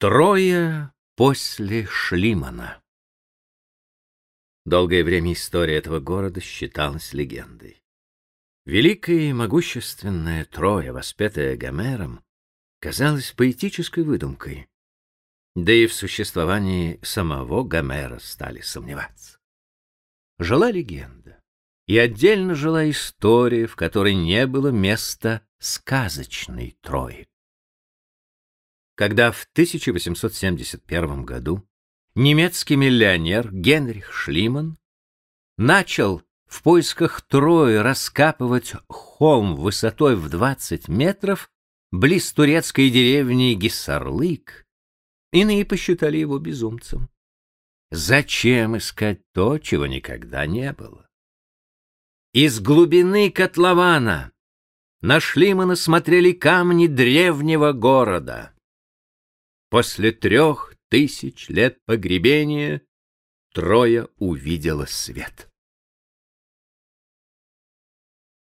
Трое после Шлимана. Долгое время история этого города считалась легендой. Великая и могущественная Троя, воспетая Гомером, казалась поэтической выдумкой. Да и в существовании самого Гомера стали сомневаться. Жила легенда, и отдельно жила история, в которой не было места сказочной Трои когда в 1871 году немецкий миллионер Генрих Шлиман начал в поисках Трои раскапывать холм высотой в 20 метров близ турецкой деревни Гиссарлык, иные посчитали его безумцем. Зачем искать то, чего никогда не было? Из глубины котлована на Шлимана смотрели камни древнего города. После трех тысяч лет погребения Троя увидела свет.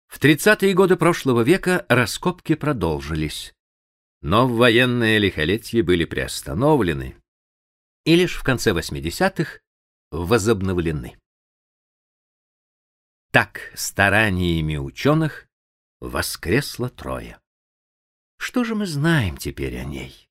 В тридцатые годы прошлого века раскопки продолжились, но в военное лихолетие были приостановлены и лишь в конце 80-х возобновлены. Так стараниями ученых воскресла Троя. Что же мы знаем теперь о ней?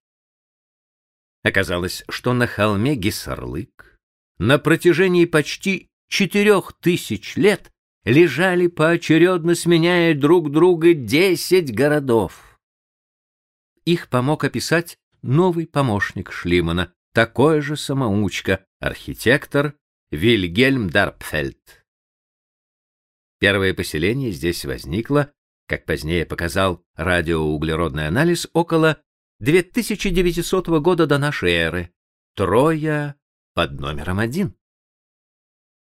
Оказалось, что на холме Гиссарлык на протяжении почти четырех тысяч лет лежали поочередно, сменяя друг друга десять городов. Их помог описать новый помощник Шлимана, такой же самоучка, архитектор Вильгельм Дарпфельд. Первое поселение здесь возникло, как позднее показал радиоуглеродный анализ, около 2900 года до нашей эры. Троя под номером один.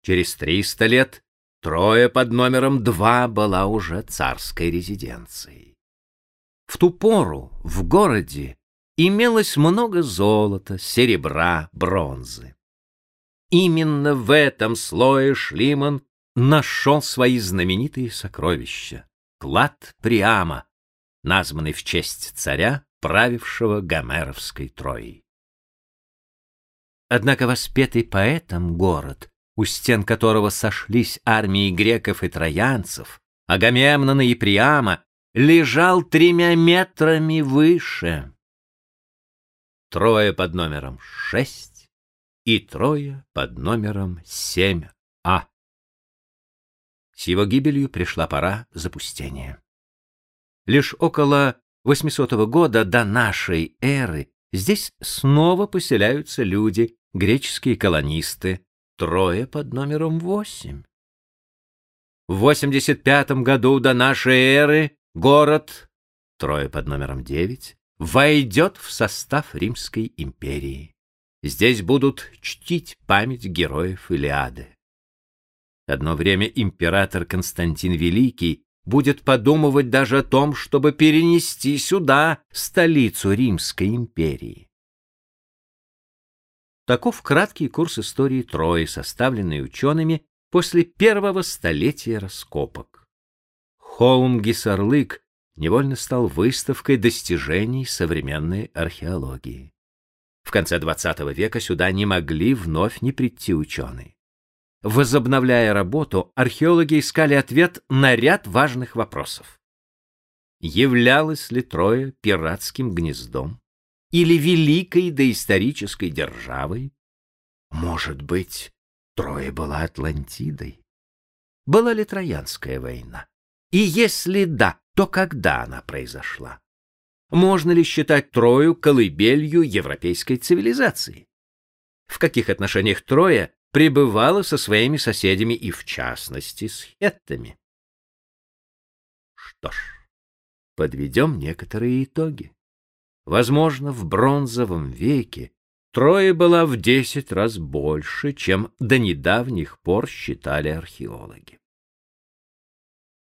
Через 300 лет Троя под номером два была уже царской резиденцией. В ту пору в городе имелось много золота, серебра, бронзы. Именно в этом слое Шлиман нашел свои знаменитые сокровища. Клад Приама, названный в честь царя правившего гомеровской Троей. Однако воспетый поэтом город, у стен которого сошлись армии греков и троянцев, Агамемнона и Приама, лежал тремя метрами выше. Трое под номером шесть и трое под номером семь А. С его гибелью пришла пора запустения. Лишь около 800 года до нашей эры здесь снова поселяются люди, греческие колонисты, трое под номером 8. В 85 году до нашей эры город, трое под номером 9, войдет в состав Римской империи. Здесь будут чтить память героев Илиады. Одно время император Константин Великий будет подумывать даже о том, чтобы перенести сюда столицу Римской империи. Таков краткий курс истории Трои, составленный учеными после первого столетия раскопок. Холм Гисарлык невольно стал выставкой достижений современной археологии. В конце XX века сюда не могли вновь не прийти ученые. Возобновляя работу, археологи искали ответ на ряд важных вопросов. Являлось ли Троя пиратским гнездом или великой доисторической державой? Может быть, Троя была Атлантидой? Была ли Троянская война? И если да, то когда она произошла? Можно ли считать Трою колыбелью европейской цивилизации? В каких отношениях Троя пребывала со своими соседями и, в частности, с хеттами. Что ж, подведем некоторые итоги. Возможно, в бронзовом веке Троя была в десять раз больше, чем до недавних пор считали археологи.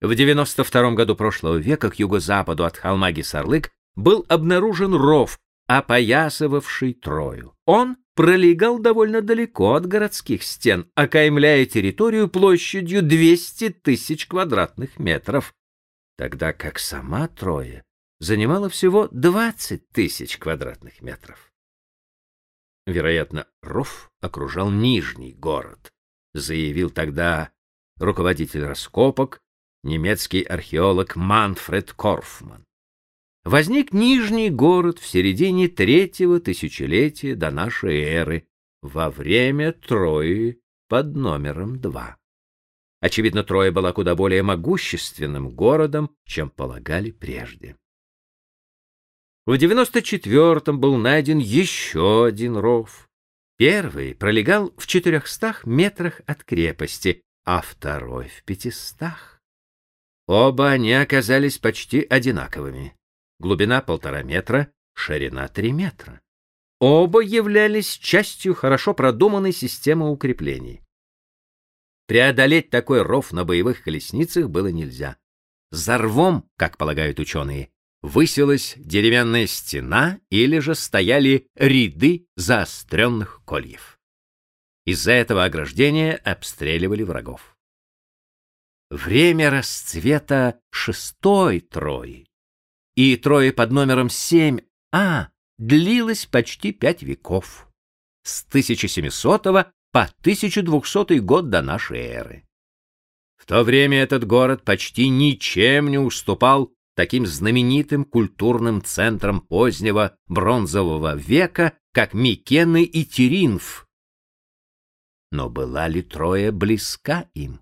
В 92 году прошлого века к юго-западу от холма Гисарлык был обнаружен ров, опоясывавший Трою. Он пролегал довольно далеко от городских стен, окаймляя территорию площадью 200 тысяч квадратных метров, тогда как сама Троя занимала всего 20 тысяч квадратных метров. Вероятно, ров окружал нижний город, заявил тогда руководитель раскопок, немецкий археолог Манфред Корфман. Возник нижний город в середине третьего тысячелетия до нашей эры, во время Трои под номером два. Очевидно, Троя была куда более могущественным городом, чем полагали прежде. В 94-м был найден еще один ров. Первый пролегал в 400 метрах от крепости, а второй в 500. Оба они оказались почти одинаковыми. Глубина полтора метра, ширина три метра. Оба являлись частью хорошо продуманной системы укреплений. Преодолеть такой ров на боевых колесницах было нельзя. За рвом, как полагают ученые, высилась деревянная стена или же стояли ряды заостренных кольев. Из-за этого ограждения обстреливали врагов. Время расцвета шестой Трои и Трои под номером 7А длилось почти пять веков, с 1700 по 1200 год до нашей эры. В то время этот город почти ничем не уступал таким знаменитым культурным центрам позднего бронзового века, как Микены и Теринф. Но была ли Троя близка им?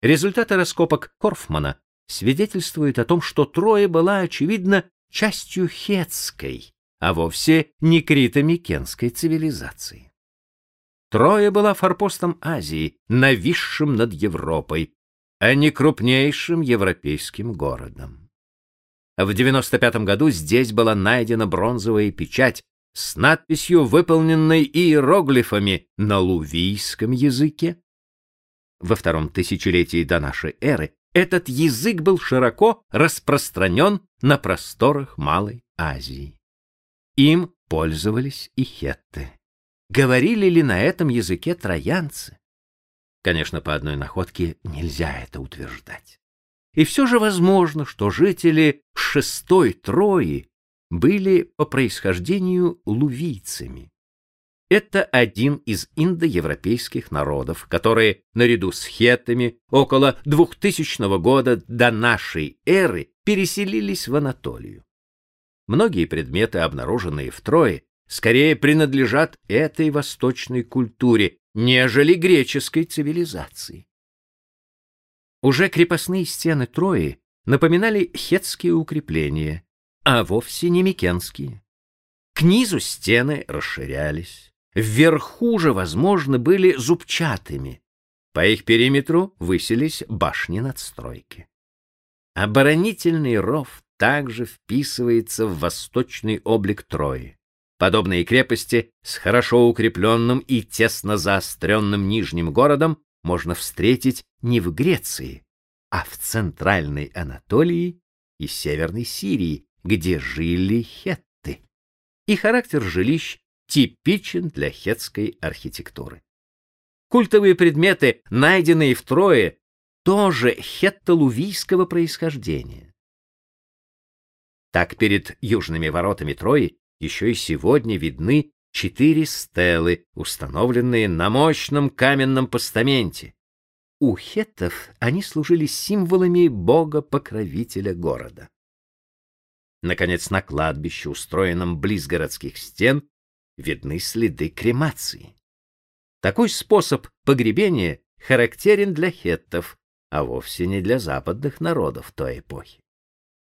Результаты раскопок Корфмана свидетельствуют о том, что Троя была, очевидно, частью хетской, а вовсе не крито-микенской цивилизации. Троя была форпостом Азии, нависшим над Европой, а не крупнейшим европейским городом. В 95 году здесь была найдена бронзовая печать с надписью, выполненной иероглифами на лувийском языке. Во втором тысячелетии до нашей эры этот язык был широко распространен на просторах Малой Азии. Им пользовались и хетты. Говорили ли на этом языке троянцы? Конечно, по одной находке нельзя это утверждать. И все же возможно, что жители шестой Трои были по происхождению лувийцами. Это один из индоевропейских народов, которые, наряду с хеттами, около 2000 года до нашей эры переселились в Анатолию. Многие предметы, обнаруженные в Трое, скорее принадлежат этой восточной культуре, нежели греческой цивилизации. Уже крепостные стены Трои напоминали хетские укрепления, а вовсе не микенские. К низу стены расширялись, вверху же, возможно, были зубчатыми. По их периметру высились башни-надстройки. Оборонительный ров также вписывается в восточный облик Трои. Подобные крепости с хорошо укрепленным и тесно заостренным нижним городом можно встретить не в Греции, а в центральной Анатолии и северной Сирии, где жили хетты. И характер жилищ типичен для хетской архитектуры. Культовые предметы, найденные в Трое, тоже хеттолувийского происхождения. Так перед южными воротами Трои еще и сегодня видны четыре стелы, установленные на мощном каменном постаменте. У хеттов они служили символами бога-покровителя города. Наконец, на кладбище, устроенном близ городских стен, видны следы кремации. Такой способ погребения характерен для хеттов, а вовсе не для западных народов той эпохи.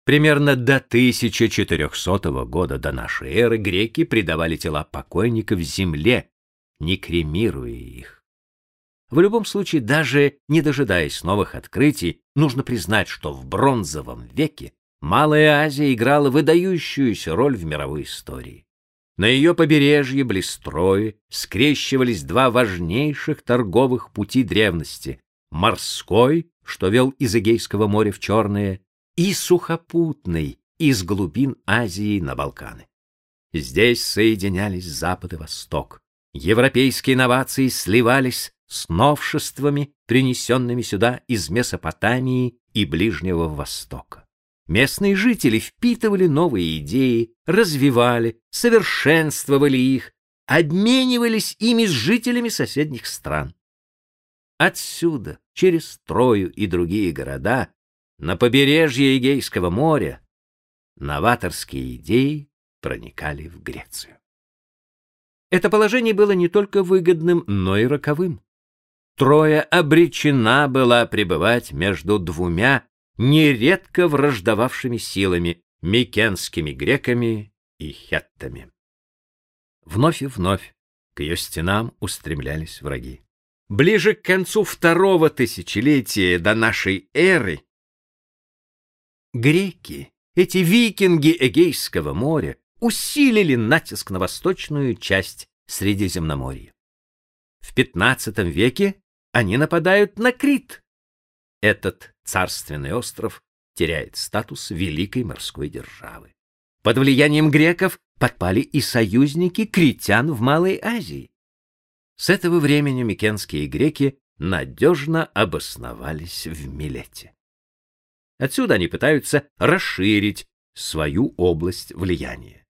Примерно до 1400 года до нашей эры греки предавали тела покойников земле, не кремируя их. В любом случае, даже не дожидаясь новых открытий, нужно признать, что в бронзовом веке Малая Азия играла выдающуюся роль в мировой истории. На ее побережье Блистрои скрещивались два важнейших торговых пути древности: морской, что вел из Эгейского моря в Черное, и сухопутный из глубин Азии на Балканы. Здесь соединялись Запад и Восток. Европейские инновации сливались с новшествами, принесенными сюда из Месопотамии и Ближнего Востока. Местные жители впитывали новые идеи, развивали, совершенствовали их, обменивались ими с жителями соседних стран. Отсюда, через Трою и другие города, на побережье Эгейского моря, новаторские идеи проникали в Грецию. Это положение было не только выгодным, но и роковым. Троя обречена была пребывать между двумя нередко враждовавшими силами — микенскими греками и хеттами. Вновь и вновь к ее стенам устремлялись враги. Ближе к концу второго тысячелетия до нашей эры греки, эти викинги Эгейского моря, усилили натиск на восточную часть Средиземноморья. В XV веке они нападают на Крит. Этот царственный остров теряет статус великой морской державы. Под влиянием греков подпали и союзники критян в Малой Азии. С этого времени микенские греки надежно обосновались в Милете. Отсюда они пытаются расширить свою область влияния.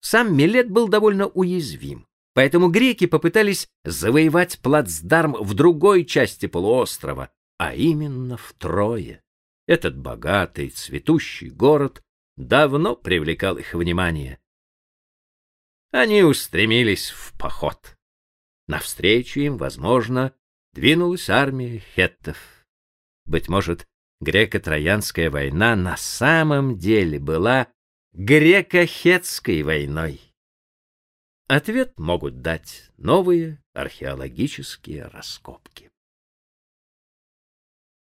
Сам Милет был довольно уязвим. Поэтому греки попытались завоевать плацдарм в другой части полуострова, а именно в Трое. Этот богатый, цветущий город давно привлекал их внимание. Они устремились в поход. Навстречу им, возможно, двинулась армия хеттов. Быть может, греко-троянская война на самом деле была греко-хетской войной. Ответ могут дать новые археологические раскопки.